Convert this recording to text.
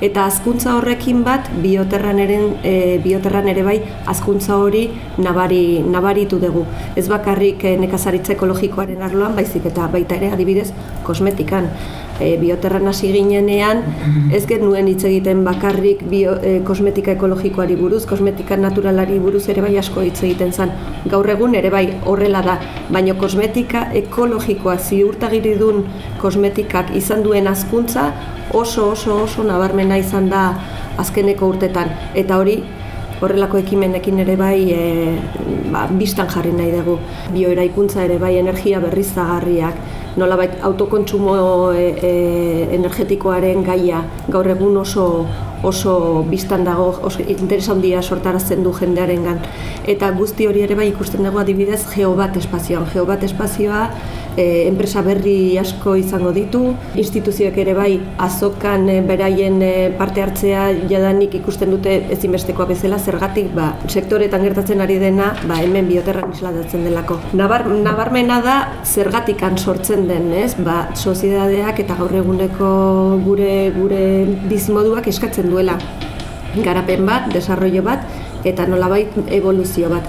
Eta azkuntza horrekin bat, bioterran ere, e, bioterran ere bai, azkuntza hori nabari, nabaritu dugu. Ez bakarrik e, nekazaritza ekologikoaren arloan, baizik eta baita ere adibidez kosmetikan. E, bioterran hasi ginenean, ez genuen hitz egiten bakarrik bio, e, kosmetika ekologikoari buruz, kosmetika naturalari buruz ere bai asko hitz egiten zen. Gaur egun ere bai horrela da, baina kosmetika ekologikoa ziurtagiridun kosmetikak izan duen azkuntza oso oso oso nabarmena izan da azkeneko urtetan eta hori horrelako ekimenekin ere bai e, ba, biztan jarri nahi dugu bioeraikuntza ere bai energia berriztagarriak nolabait autokontsumo e, e, energetikoaren gaia gaur egun oso oso biztan dago, oso interesa handia sortarazten du jendearengan eta guzti hori ere bai ikusten dago adibidez geobat espazioan. Geobat espazioa enpresa berri asko izango ditu, instituzioek ere bai azokan e, beraien e, parte hartzea jadanik ikusten dute ezinbestekoa bezala zergatik ba, sektoretan gertatzen ari dena ba, hemen bioterran isladatzen delako. Nabar, nabarmena da zergatikan sortzen den, ez? Ba, soziedadeak eta gaur eguneko gure gure bizimoduak eskatzen duela garapen bat, desarrollo bat eta nolabait evoluzio bat.